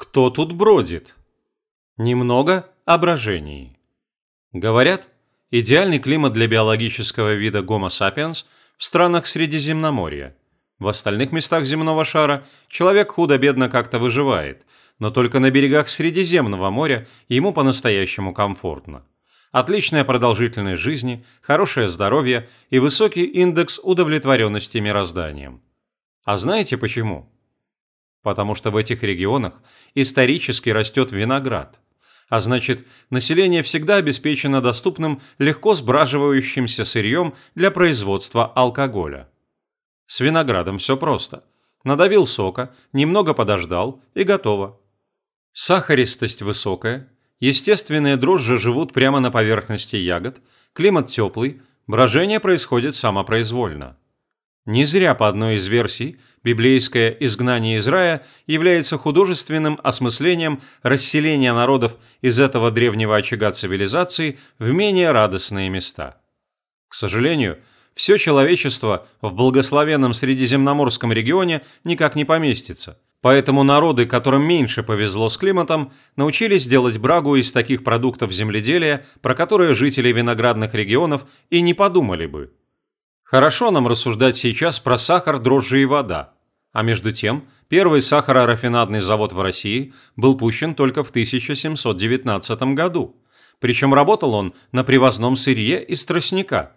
Кто тут бродит? Немного о брожении. Говорят, идеальный климат для биологического вида Homo sapiens в странах Средиземноморья. В остальных местах земного шара человек худо-бедно как-то выживает, но только на берегах Средиземного моря ему по-настоящему комфортно. Отличная продолжительность жизни, хорошее здоровье и высокий индекс удовлетворенности мирозданием. А знаете почему? Потому что в этих регионах исторически растет виноград. А значит, население всегда обеспечено доступным, легко сбраживающимся сырьем для производства алкоголя. С виноградом все просто. Надавил сока, немного подождал и готово. Сахаристость высокая, естественные дрожжи живут прямо на поверхности ягод, климат теплый, брожение происходит самопроизвольно. Не зря по одной из версий библейское изгнание из рая является художественным осмыслением расселения народов из этого древнего очага цивилизации в менее радостные места. К сожалению, все человечество в благословенном Средиземноморском регионе никак не поместится, поэтому народы, которым меньше повезло с климатом, научились делать брагу из таких продуктов земледелия, про которые жители виноградных регионов и не подумали бы – Хорошо нам рассуждать сейчас про сахар, дрожжи и вода. А между тем, первый сахарорафинадный завод в России был пущен только в 1719 году. Причем работал он на привозном сырье из тростника.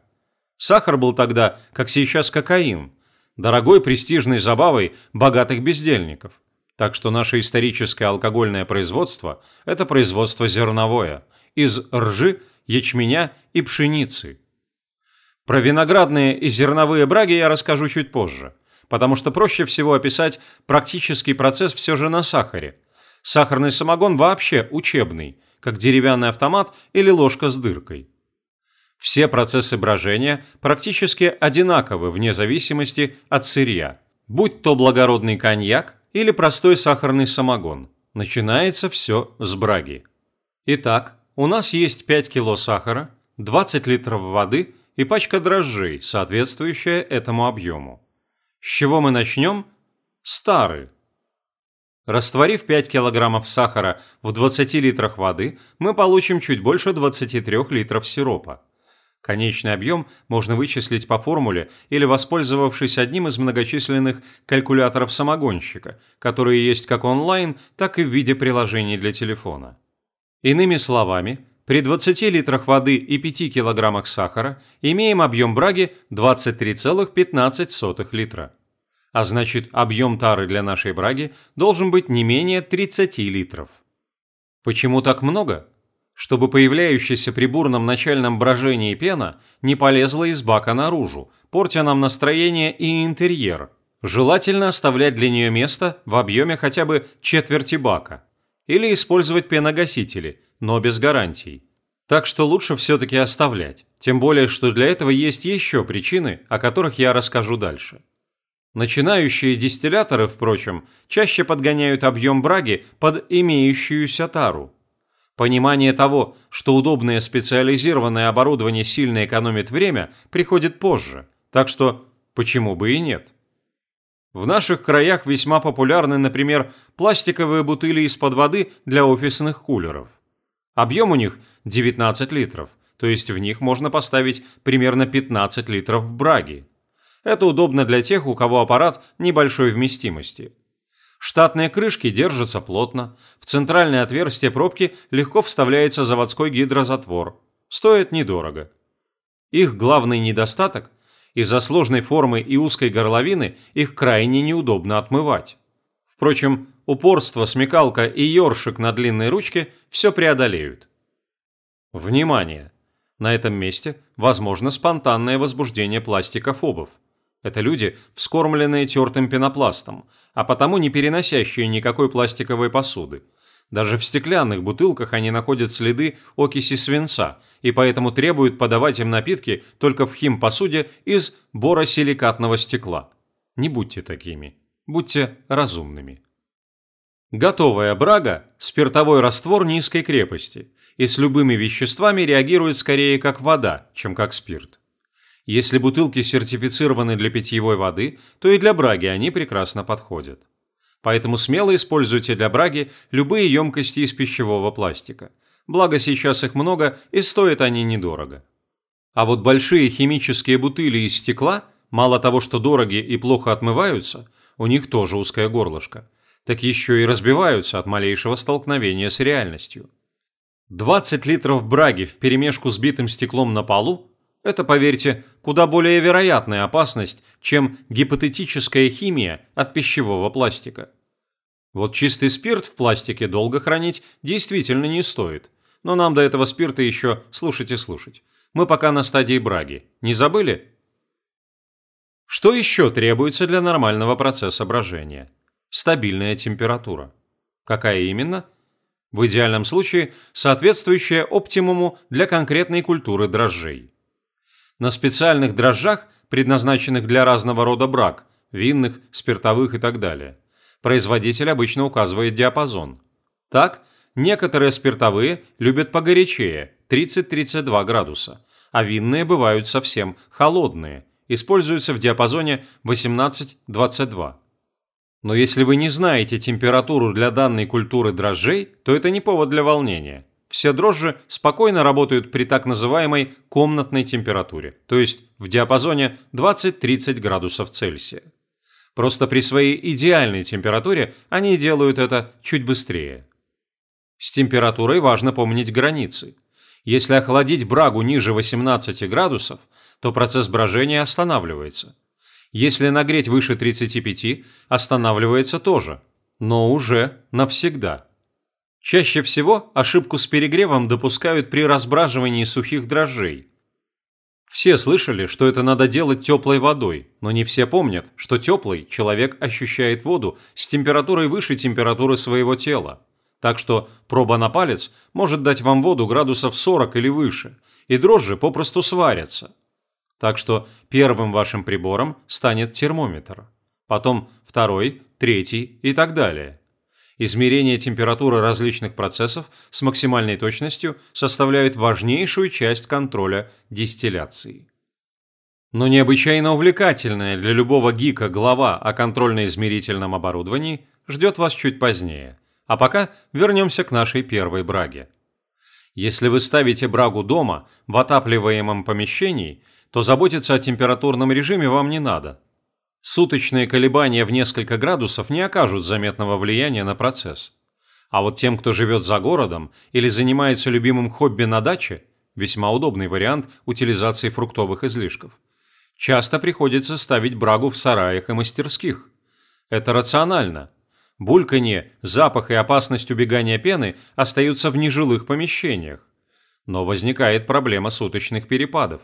Сахар был тогда, как сейчас кокаин, дорогой престижной забавой богатых бездельников. Так что наше историческое алкогольное производство – это производство зерновое, из ржи, ячменя и пшеницы – про виноградные и зерновые браги я расскажу чуть позже, потому что проще всего описать практический процесс все же на сахаре. Сахарный самогон вообще учебный, как деревянный автомат или ложка с дыркой. Все процессы брожения практически одинаковы вне зависимости от сырья, будь то благородный коньяк или простой сахарный самогон. Начинается все с браги. Итак, у нас есть 5 кг сахара, 20 литров воды – и пачка дрожжей, соответствующая этому объему. С чего мы начнем? Старый. Растворив 5 кг сахара в 20 литрах воды, мы получим чуть больше 23 литров сиропа. Конечный объем можно вычислить по формуле или воспользовавшись одним из многочисленных калькуляторов самогонщика, которые есть как онлайн, так и в виде приложений для телефона. Иными словами, при 20 литрах воды и 5 килограммах сахара имеем объем браги 23,15 литра. А значит, объем тары для нашей браги должен быть не менее 30 литров. Почему так много? Чтобы появляющаяся при бурном начальном брожении пена не полезла из бака наружу, портя нам настроение и интерьер. Желательно оставлять для нее место в объеме хотя бы четверти бака. Или использовать пеногасители – но без гарантий. Так что лучше все-таки оставлять, тем более, что для этого есть еще причины, о которых я расскажу дальше. Начинающие дистилляторы, впрочем, чаще подгоняют объем браги под имеющуюся тару. Понимание того, что удобное специализированное оборудование сильно экономит время, приходит позже, так что почему бы и нет. В наших краях весьма популярны, например, пластиковые бутыли из-под воды для офисных кулеров – Объем у них 19 литров, то есть в них можно поставить примерно 15 литров браги. Это удобно для тех, у кого аппарат небольшой вместимости. Штатные крышки держатся плотно, в центральное отверстие пробки легко вставляется заводской гидрозатвор. Стоит недорого. Их главный недостаток – из-за сложной формы и узкой горловины их крайне неудобно отмывать. Впрочем, упорство, смекалка и ёршик на длинной ручке все преодолеют. Внимание! На этом месте возможно спонтанное возбуждение пластикофобов. Это люди, вскормленные тертым пенопластом, а потому не переносящие никакой пластиковой посуды. Даже в стеклянных бутылках они находят следы окиси свинца и поэтому требуют подавать им напитки только в химпосуде из боросиликатного стекла. Не будьте такими. Будьте разумными. Готовая брага – спиртовой раствор низкой крепости и с любыми веществами реагирует скорее как вода, чем как спирт. Если бутылки сертифицированы для питьевой воды, то и для браги они прекрасно подходят. Поэтому смело используйте для браги любые емкости из пищевого пластика. Благо сейчас их много и стоят они недорого. А вот большие химические бутыли из стекла, мало того, что дороги и плохо отмываются, у них тоже узкое горлышко, так еще и разбиваются от малейшего столкновения с реальностью. 20 литров браги в перемешку с битым стеклом на полу – это, поверьте, куда более вероятная опасность, чем гипотетическая химия от пищевого пластика. Вот чистый спирт в пластике долго хранить действительно не стоит, но нам до этого спирта еще слушать и слушать. Мы пока на стадии браги. Не забыли? Что еще требуется для нормального процесса брожения? Стабильная температура. Какая именно? В идеальном случае соответствующая оптимуму для конкретной культуры дрожжей. На специальных дрожжах, предназначенных для разного рода брак, винных, спиртовых и так далее, производитель обычно указывает диапазон. Так, некоторые спиртовые любят погорячее, 30-32 градуса, а винные бывают совсем холодные, используются в диапазоне 18-22. Но если вы не знаете температуру для данной культуры дрожжей, то это не повод для волнения. Все дрожжи спокойно работают при так называемой комнатной температуре, то есть в диапазоне 20-30 градусов Цельсия. Просто при своей идеальной температуре они делают это чуть быстрее. С температурой важно помнить границы. Если охладить брагу ниже 18 градусов, то процесс брожения останавливается. Если нагреть выше 35, останавливается тоже, но уже навсегда. Чаще всего ошибку с перегревом допускают при разбраживании сухих дрожжей. Все слышали, что это надо делать теплой водой, но не все помнят, что теплый человек ощущает воду с температурой выше температуры своего тела. Так что проба на палец может дать вам воду градусов 40 или выше, и дрожжи попросту сварятся. Так что первым вашим прибором станет термометр, потом второй, третий и так далее. Измерение температуры различных процессов с максимальной точностью составляют важнейшую часть контроля дистилляции. Но необычайно увлекательная для любого гика глава о контрольно-измерительном оборудовании ждет вас чуть позднее – а пока вернемся к нашей первой браге. Если вы ставите брагу дома, в отапливаемом помещении, то заботиться о температурном режиме вам не надо. Суточные колебания в несколько градусов не окажут заметного влияния на процесс. А вот тем, кто живет за городом или занимается любимым хобби на даче, весьма удобный вариант утилизации фруктовых излишков, часто приходится ставить брагу в сараях и мастерских. Это рационально – Бульканье, запах и опасность убегания пены остаются в нежилых помещениях. Но возникает проблема суточных перепадов.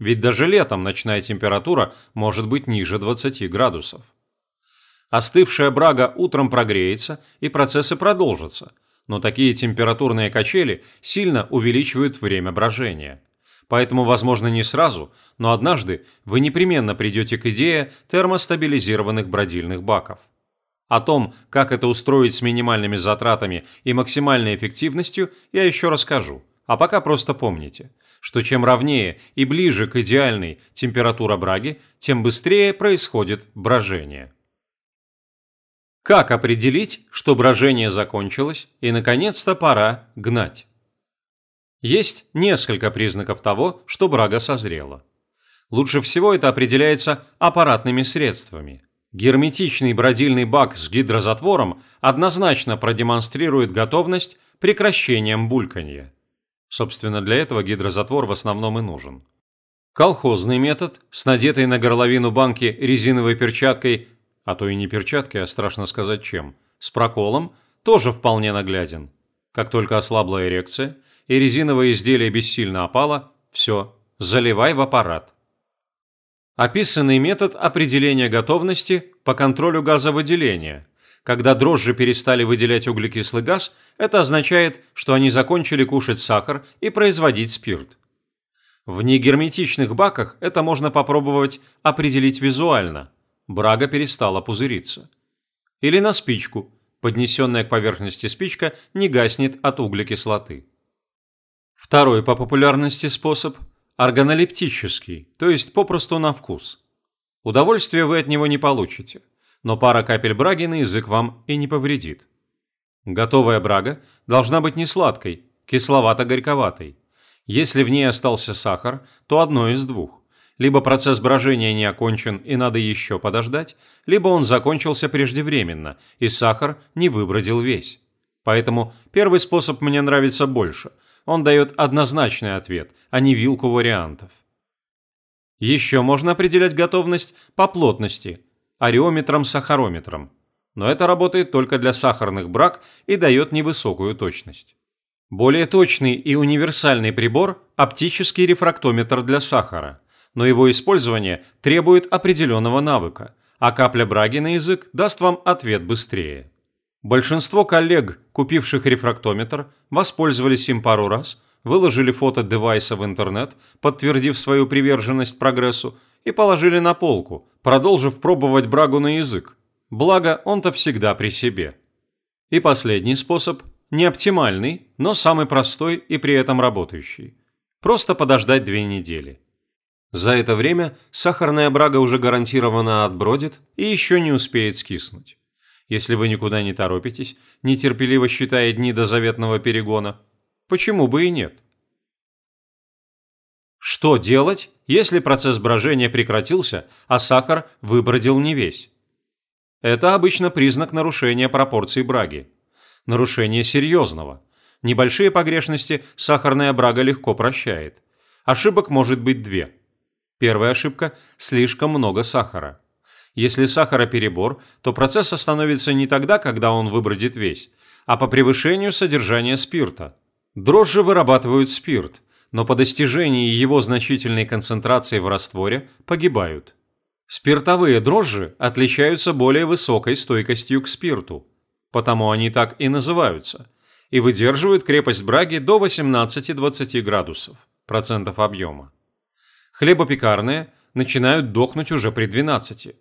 Ведь даже летом ночная температура может быть ниже 20 градусов. Остывшая брага утром прогреется, и процессы продолжатся. Но такие температурные качели сильно увеличивают время брожения. Поэтому, возможно, не сразу, но однажды вы непременно придете к идее термостабилизированных бродильных баков. О том, как это устроить с минимальными затратами и максимальной эффективностью, я еще расскажу. А пока просто помните, что чем ровнее и ближе к идеальной температура браги, тем быстрее происходит брожение. Как определить, что брожение закончилось и наконец-то пора гнать? Есть несколько признаков того, что брага созрела. Лучше всего это определяется аппаратными средствами – Герметичный бродильный бак с гидрозатвором однозначно продемонстрирует готовность прекращением бульканья. Собственно, для этого гидрозатвор в основном и нужен. Колхозный метод с надетой на горловину банки резиновой перчаткой, а то и не перчаткой, а страшно сказать чем, с проколом, тоже вполне нагляден. Как только ослабла эрекция и резиновое изделие бессильно опало, все, заливай в аппарат. Описанный метод определения готовности по контролю газовыделения. Когда дрожжи перестали выделять углекислый газ, это означает, что они закончили кушать сахар и производить спирт. В негерметичных баках это можно попробовать определить визуально. Брага перестала пузыриться. Или на спичку. Поднесенная к поверхности спичка не гаснет от углекислоты. Второй по популярности способ органолептический, то есть попросту на вкус. Удовольствия вы от него не получите. Но пара капель браги на язык вам и не повредит. Готовая брага должна быть не сладкой, кисловато-горьковатой. Если в ней остался сахар, то одно из двух. Либо процесс брожения не окончен и надо еще подождать, либо он закончился преждевременно, и сахар не выбродил весь. Поэтому первый способ мне нравится больше. Он дает однозначный ответ, а не вилку вариантов. Еще можно определять готовность по плотности, ареометром-сахарометром. Но это работает только для сахарных брак и дает невысокую точность. Более точный и универсальный прибор – оптический рефрактометр для сахара, но его использование требует определенного навыка, а капля браги на язык даст вам ответ быстрее. Большинство коллег, купивших рефрактометр, воспользовались им пару раз, выложили фото девайса в интернет, подтвердив свою приверженность прогрессу, и положили на полку, продолжив пробовать брагу на язык. Благо, он-то всегда при себе. И последний способ – не оптимальный, но самый простой и при этом работающий. Просто подождать две недели. За это время сахарная брага уже гарантированно отбродит и еще не успеет скиснуть если вы никуда не торопитесь, нетерпеливо считая дни до заветного перегона. Почему бы и нет? Что делать, если процесс брожения прекратился, а сахар выбродил не весь? Это обычно признак нарушения пропорций браги. Нарушение серьезного. Небольшие погрешности сахарная брага легко прощает. Ошибок может быть две. Первая ошибка – слишком много сахара. Если сахара перебор, то процесс остановится не тогда, когда он выбродит весь, а по превышению содержания спирта. Дрожжи вырабатывают спирт, но по достижении его значительной концентрации в растворе погибают. Спиртовые дрожжи отличаются более высокой стойкостью к спирту, потому они так и называются, и выдерживают крепость браги до 18-20 градусов процентов объема. Хлебопекарные начинают дохнуть уже при 12.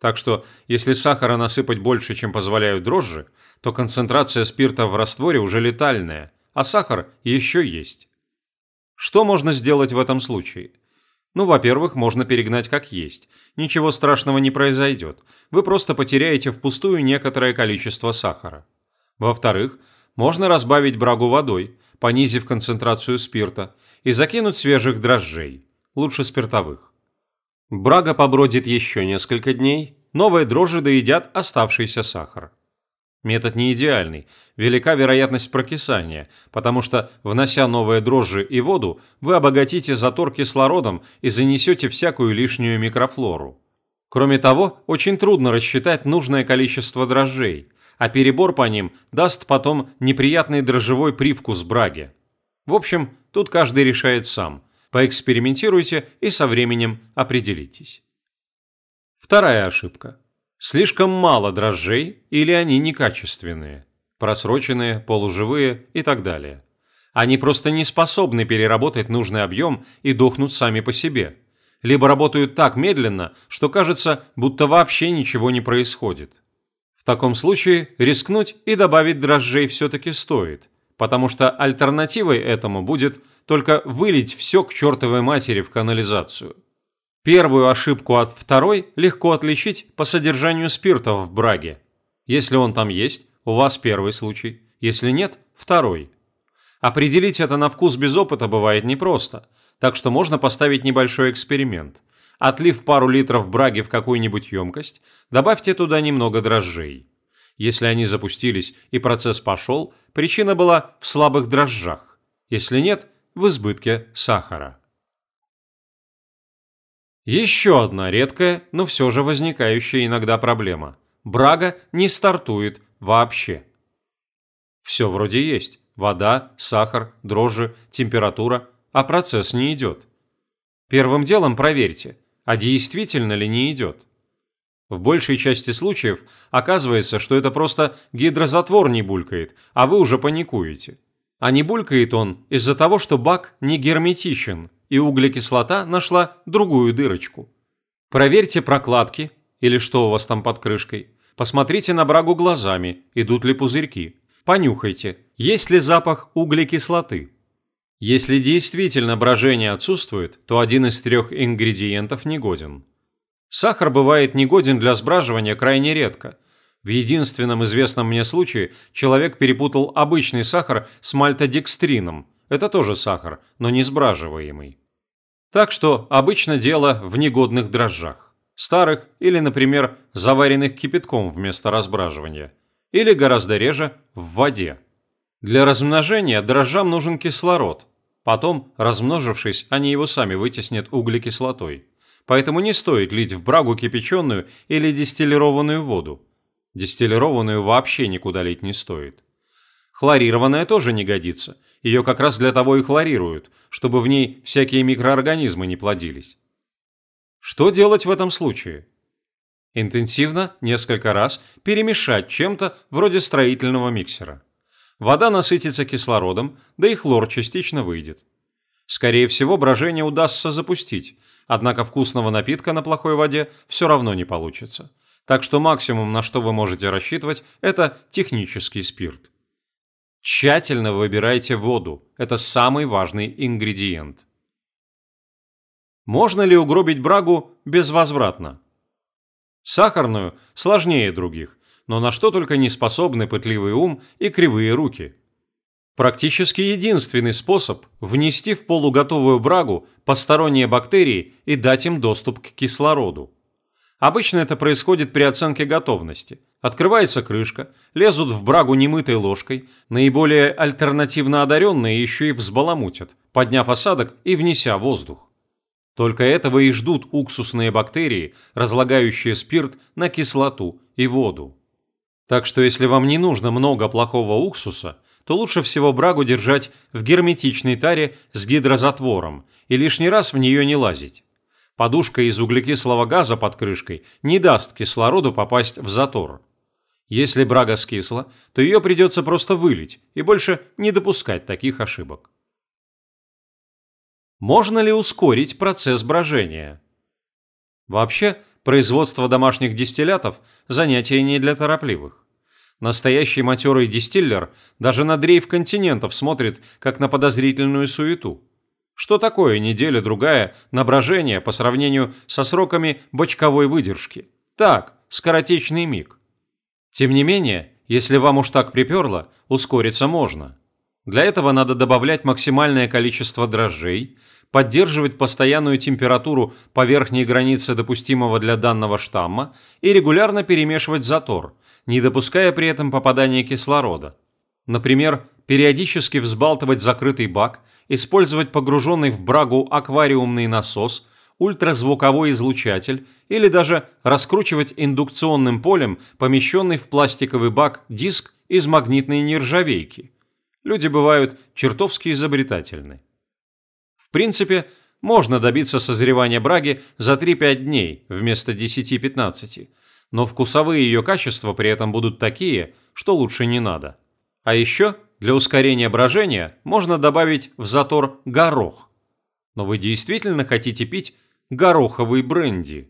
Так что, если сахара насыпать больше, чем позволяют дрожжи, то концентрация спирта в растворе уже летальная, а сахар еще есть. Что можно сделать в этом случае? Ну, во-первых, можно перегнать как есть. Ничего страшного не произойдет. Вы просто потеряете впустую некоторое количество сахара. Во-вторых, можно разбавить брагу водой, понизив концентрацию спирта, и закинуть свежих дрожжей, лучше спиртовых. Брага побродит еще несколько дней, новые дрожжи доедят оставшийся сахар. Метод не идеальный, велика вероятность прокисания, потому что, внося новые дрожжи и воду, вы обогатите затор кислородом и занесете всякую лишнюю микрофлору. Кроме того, очень трудно рассчитать нужное количество дрожжей, а перебор по ним даст потом неприятный дрожжевой привкус браги. В общем, тут каждый решает сам – Поэкспериментируйте и со временем определитесь. Вторая ошибка. Слишком мало дрожжей или они некачественные, просроченные, полуживые и так далее. Они просто не способны переработать нужный объем и дохнут сами по себе. Либо работают так медленно, что кажется, будто вообще ничего не происходит. В таком случае рискнуть и добавить дрожжей все-таки стоит, потому что альтернативой этому будет – только вылить все к чертовой матери в канализацию. Первую ошибку от второй легко отличить по содержанию спирта в браге. Если он там есть, у вас первый случай, если нет – второй. Определить это на вкус без опыта бывает непросто, так что можно поставить небольшой эксперимент. Отлив пару литров браги в какую-нибудь емкость, добавьте туда немного дрожжей. Если они запустились и процесс пошел, причина была в слабых дрожжах. Если нет – в избытке сахара. Еще одна редкая, но все же возникающая иногда проблема. Брага не стартует вообще. Все вроде есть. Вода, сахар, дрожжи, температура, а процесс не идет. Первым делом проверьте, а действительно ли не идет. В большей части случаев оказывается, что это просто гидрозатвор не булькает, а вы уже паникуете. А не булькает он из-за того, что бак не герметичен, и углекислота нашла другую дырочку. Проверьте прокладки, или что у вас там под крышкой. Посмотрите на брагу глазами, идут ли пузырьки. Понюхайте, есть ли запах углекислоты. Если действительно брожение отсутствует, то один из трех ингредиентов негоден. Сахар бывает негоден для сбраживания крайне редко. В единственном известном мне случае человек перепутал обычный сахар с мальтодекстрином. Это тоже сахар, но не сбраживаемый. Так что обычно дело в негодных дрожжах. Старых или, например, заваренных кипятком вместо разбраживания. Или гораздо реже в воде. Для размножения дрожжам нужен кислород. Потом, размножившись, они его сами вытеснят углекислотой. Поэтому не стоит лить в брагу кипяченую или дистиллированную воду. Дистиллированную вообще никуда лить не стоит. Хлорированная тоже не годится. Ее как раз для того и хлорируют, чтобы в ней всякие микроорганизмы не плодились. Что делать в этом случае? Интенсивно, несколько раз, перемешать чем-то вроде строительного миксера. Вода насытится кислородом, да и хлор частично выйдет. Скорее всего, брожение удастся запустить, однако вкусного напитка на плохой воде все равно не получится. Так что максимум, на что вы можете рассчитывать, это технический спирт. Тщательно выбирайте воду, это самый важный ингредиент. Можно ли угробить брагу безвозвратно? Сахарную сложнее других, но на что только не способны пытливый ум и кривые руки. Практически единственный способ – внести в полуготовую брагу посторонние бактерии и дать им доступ к кислороду. Обычно это происходит при оценке готовности. Открывается крышка, лезут в брагу немытой ложкой, наиболее альтернативно одаренные еще и взбаламутят, подняв осадок и внеся воздух. Только этого и ждут уксусные бактерии, разлагающие спирт на кислоту и воду. Так что если вам не нужно много плохого уксуса, то лучше всего брагу держать в герметичной таре с гидрозатвором и лишний раз в нее не лазить. Подушка из углекислого газа под крышкой не даст кислороду попасть в затор. Если брага скисла, то ее придется просто вылить и больше не допускать таких ошибок. Можно ли ускорить процесс брожения? Вообще, Производство домашних дистиллятов – занятие не для торопливых. Настоящий матерый дистиллер даже на дрейф континентов смотрит, как на подозрительную суету. Что такое неделя-другая на брожение по сравнению со сроками бочковой выдержки? Так, скоротечный миг. Тем не менее, если вам уж так приперло, ускориться можно. Для этого надо добавлять максимальное количество дрожжей, поддерживать постоянную температуру по верхней границе допустимого для данного штамма и регулярно перемешивать затор, не допуская при этом попадания кислорода. Например, периодически взбалтывать закрытый бак, использовать погруженный в брагу аквариумный насос, ультразвуковой излучатель или даже раскручивать индукционным полем помещенный в пластиковый бак диск из магнитной нержавейки. Люди бывают чертовски изобретательны. В принципе, можно добиться созревания браги за 3-5 дней вместо 10-15, но вкусовые ее качества при этом будут такие, что лучше не надо. А еще для ускорения брожения можно добавить в затор горох. Но вы действительно хотите пить гороховый бренди?